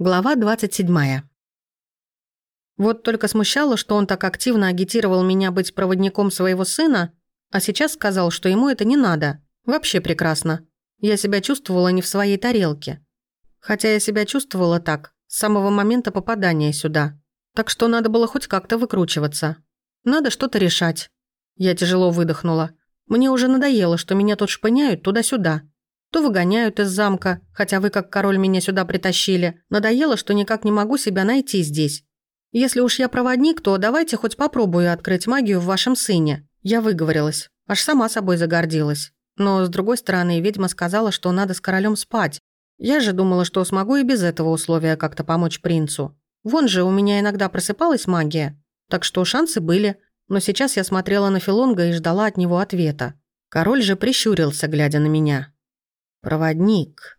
Глава 27. Вот только смущало, что он так активно агитировал меня быть проводником своего сына, а сейчас сказал, что ему это не надо. Вообще прекрасно. Я себя чувствовала не в своей тарелке. Хотя я себя чувствовала так с самого момента попадания сюда. Так что надо было хоть как-то выкручиваться. Надо что-то решать. Я тяжело выдохнула. Мне уже надоело, что меня тут шпыняют туда-сюда. То выгоняют из замка, хотя вы как король меня сюда притащили. Надоело, что никак не могу себя найти здесь. Если уж я проводник, то давайте хоть попробую открыть магию в вашем сыне. Я выговорилась. Аж сама собой загордилась. Но, с другой стороны, ведьма сказала, что надо с королем спать. Я же думала, что смогу и без этого условия как-то помочь принцу. Вон же у меня иногда просыпалась магия. Так что шансы были. Но сейчас я смотрела на Филонга и ждала от него ответа. Король же прищурился, глядя на меня. «Проводник.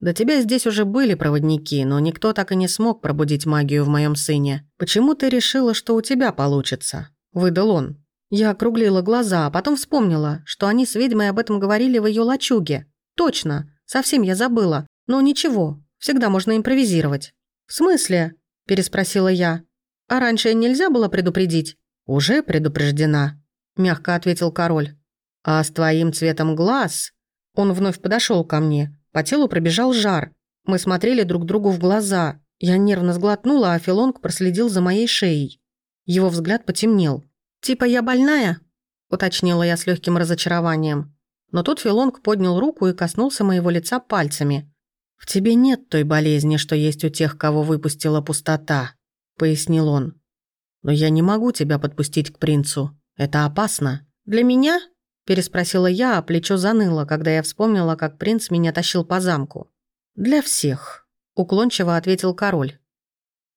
Да тебя здесь уже были проводники, но никто так и не смог пробудить магию в моем сыне. Почему ты решила, что у тебя получится?» – выдал он. Я округлила глаза, а потом вспомнила, что они с ведьмой об этом говорили в ее лачуге. «Точно, совсем я забыла. Но ничего, всегда можно импровизировать». «В смысле?» – переспросила я. «А раньше нельзя было предупредить?» «Уже предупреждена», – мягко ответил король. «А с твоим цветом глаз...» Он вновь подошел ко мне. По телу пробежал жар. Мы смотрели друг другу в глаза. Я нервно сглотнула, а Филонг проследил за моей шеей. Его взгляд потемнел. «Типа я больная?» – уточнила я с легким разочарованием. Но тут Филонг поднял руку и коснулся моего лица пальцами. «В тебе нет той болезни, что есть у тех, кого выпустила пустота», – пояснил он. «Но я не могу тебя подпустить к принцу. Это опасно». «Для меня?» Переспросила я, а плечо заныло, когда я вспомнила, как принц меня тащил по замку. «Для всех», — уклончиво ответил король.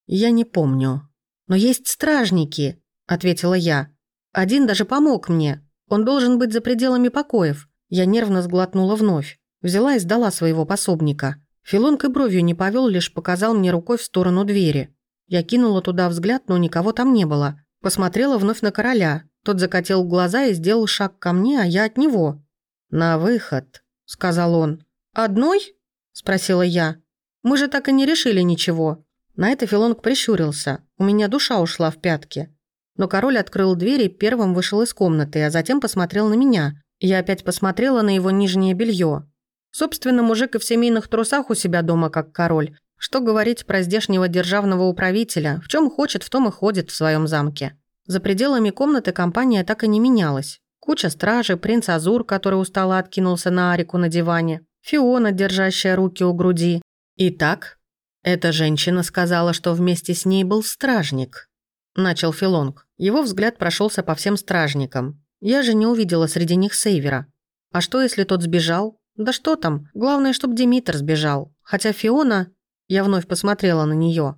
«Я не помню. Но есть стражники», — ответила я. «Один даже помог мне. Он должен быть за пределами покоев». Я нервно сглотнула вновь. Взяла и сдала своего пособника. Филонг и бровью не повел, лишь показал мне рукой в сторону двери. Я кинула туда взгляд, но никого там не было. Посмотрела вновь на короля, тот закатил глаза и сделал шаг ко мне, а я от него. «На выход», — сказал он. «Одной?» — спросила я. «Мы же так и не решили ничего». На это Филонг прищурился. У меня душа ушла в пятки. Но король открыл дверь и первым вышел из комнаты, а затем посмотрел на меня. Я опять посмотрела на его нижнее белье. Собственно, мужик и в семейных трусах у себя дома как король. Что говорить про здешнего державного управителя? В чем хочет, в том и ходит в своем замке. За пределами комнаты компания так и не менялась. Куча стражи, принц Азур, который устало откинулся на Арику на диване, Фиона, держащая руки у груди. Итак, эта женщина сказала, что вместе с ней был стражник. Начал Филонг. Его взгляд прошелся по всем стражникам. Я же не увидела среди них Сейвера. А что, если тот сбежал? Да что там, главное, чтобы Димитр сбежал. Хотя Фиона... Я вновь посмотрела на нее.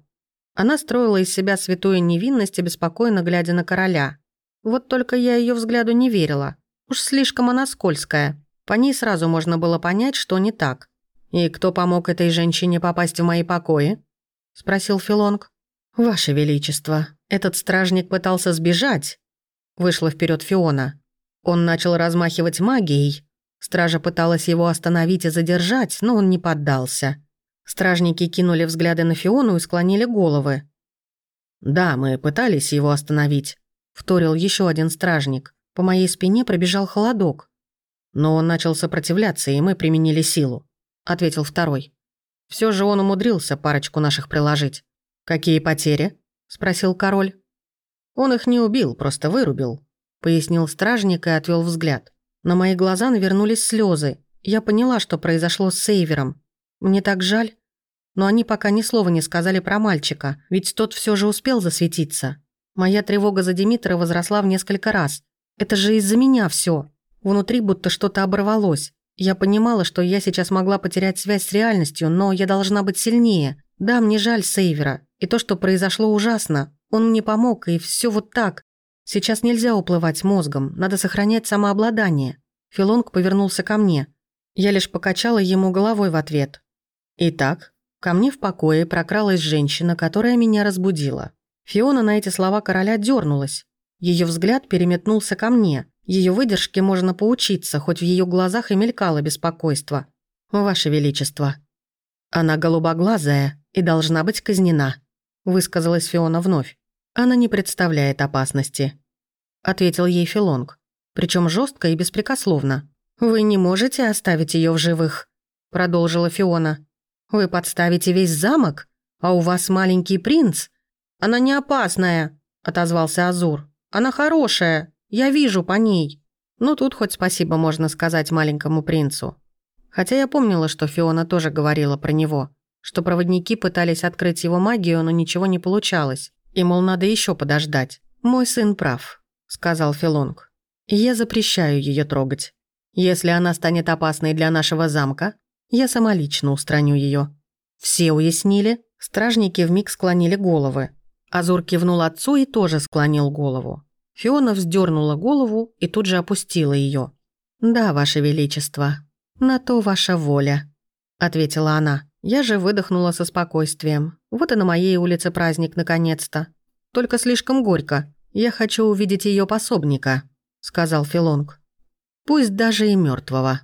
Она строила из себя святую невинность, обеспокоенно глядя на короля. Вот только я ее взгляду не верила. Уж слишком она скользкая. По ней сразу можно было понять, что не так. «И кто помог этой женщине попасть в мои покои?» – спросил Филонг. «Ваше Величество, этот стражник пытался сбежать», – вышла вперед Фиона. Он начал размахивать магией. Стража пыталась его остановить и задержать, но он не поддался. Стражники кинули взгляды на Фиону и склонили головы. «Да, мы пытались его остановить», — вторил еще один стражник. По моей спине пробежал холодок. «Но он начал сопротивляться, и мы применили силу», — ответил второй. Все же он умудрился парочку наших приложить. «Какие потери?» — спросил король. «Он их не убил, просто вырубил», — пояснил стражник и отвел взгляд. На мои глаза навернулись слезы. Я поняла, что произошло с Сейвером. Мне так жаль. Но они пока ни слова не сказали про мальчика, ведь тот все же успел засветиться. Моя тревога за Димитра возросла в несколько раз. Это же из-за меня все. Внутри будто что-то оборвалось. Я понимала, что я сейчас могла потерять связь с реальностью, но я должна быть сильнее. Да, мне жаль Сейвера. И то, что произошло ужасно. Он мне помог, и все вот так. Сейчас нельзя уплывать мозгом, надо сохранять самообладание. Филонг повернулся ко мне. Я лишь покачала ему головой в ответ. Итак, ко мне в покое прокралась женщина, которая меня разбудила. Фиона на эти слова короля дернулась. Ее взгляд переметнулся ко мне. Ее выдержке можно поучиться, хоть в ее глазах и мелькало беспокойство. «Ваше Величество». Она голубоглазая, и должна быть казнена», — высказалась Фиона вновь. «Она не представляет опасности», — ответил ей Филонг, причем жестко и беспрекословно. «Вы не можете оставить ее в живых», — продолжила Фиона. «Вы подставите весь замок, а у вас маленький принц. Она не опасная», — отозвался Азур. «Она хорошая, я вижу по ней». Ну, тут хоть спасибо можно сказать маленькому принцу. Хотя я помнила, что Фиона тоже говорила про него, что проводники пытались открыть его магию, но ничего не получалось, и, мол, надо еще подождать. «Мой сын прав», — сказал Филонг. «Я запрещаю ее трогать. Если она станет опасной для нашего замка, я сама лично устраню ее. Все уяснили?» Стражники вмиг склонили головы. Азур кивнул отцу и тоже склонил голову. Фиона вздернула голову и тут же опустила ее. «Да, Ваше Величество, на то ваша воля», — ответила она. Я же выдохнула со спокойствием. Вот и на моей улице праздник наконец-то. Только слишком горько. Я хочу увидеть ее пособника, сказал Филонг. Пусть даже и мертвого.